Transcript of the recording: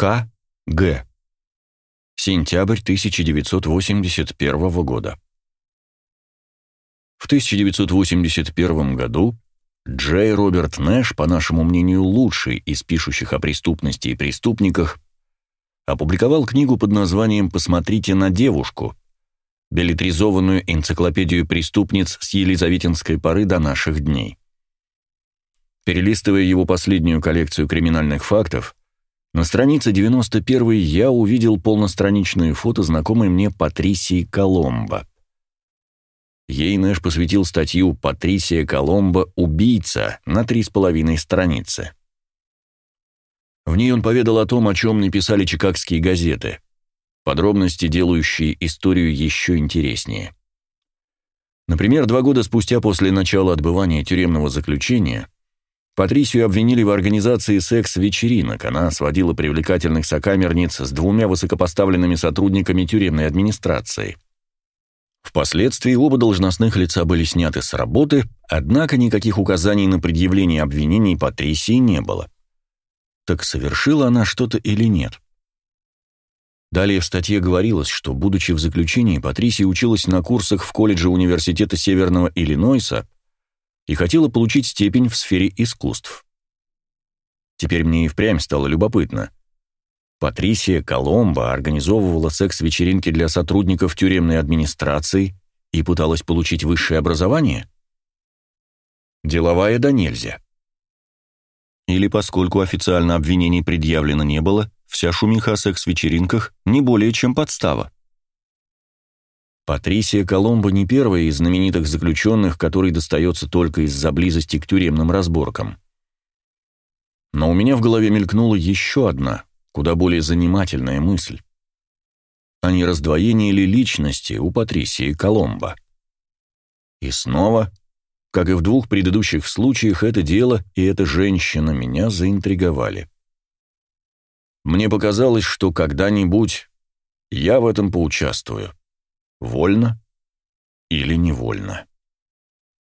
К. Г. Сентябрь 1981 года. В 1981 году Джей Роберт Нэш, по нашему мнению, лучший из пишущих о преступности и преступниках, опубликовал книгу под названием «Посмотрите на девушку», билетризованную энциклопедию преступниц с елизаветинской поры до наших дней. Перелистывая его последнюю коллекцию криминальных фактов, на странице 91 я увидел полностраничное фото знакомой мне Патрисии Коломбо. Ей Нэш посвятил статью «Патрисия Коломбо. Убийца» на три с половиной страницы. В ней он поведал о том, о чем не писали чикагские газеты. Подробности, делающие историю еще интереснее. Например, два года спустя после начала отбывания тюремного заключения Патрисию обвинили в организации секс-вечеринок. Она сводила привлекательных сокамерниц с двумя высокопоставленными сотрудниками тюремной администрации. Впоследствии оба должностных лица были сняты с работы, однако никаких указаний на предъявление обвинений Патрисии не было. Так совершила она что-то или нет? Далее в статье говорилось, что, будучи в заключении, Патрисия училась на курсах в колледже Университета Северного Иллинойса и хотела получить степень в сфере искусств. Теперь мне и впрямь стало любопытно. Патрисия Коломбо организовывала секс-вечеринки для сотрудников тюремной администрации и пыталась получить высшее образование? Деловая да нельзя. Или поскольку официально обвинений предъявлено не было, вся шумиха о секс-вечеринках не более чем подстава. Патрисия Коломбо не первая из знаменитых заключенных, которой достается только из-за близости к тюремным разборкам. Но у меня в голове мелькнула еще одна, куда более занимательная мысль. А не раздвоение ли личности у Патрисии Коломбо? И снова, как и в двух предыдущих случаях, это дело и эта женщина меня заинтриговали. Мне показалось, что когда-нибудь я в этом поучаствую. Вольно или невольно.